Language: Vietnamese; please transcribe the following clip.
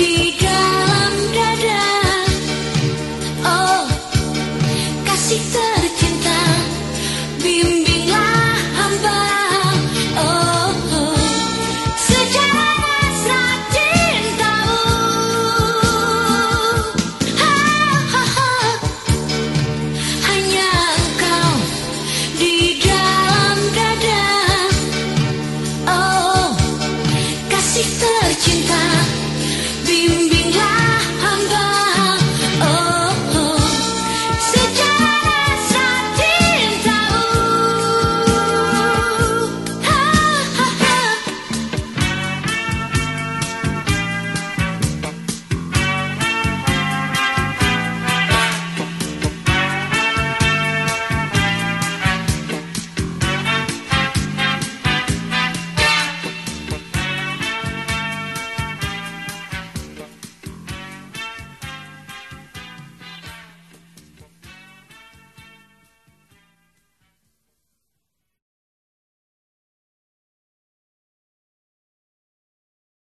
di dalam dada oh kasih tercinta bimbinglah hamba oh, oh. sejarah hasrat cintamu hanya engkau di dalam dada oh kasih tercinta be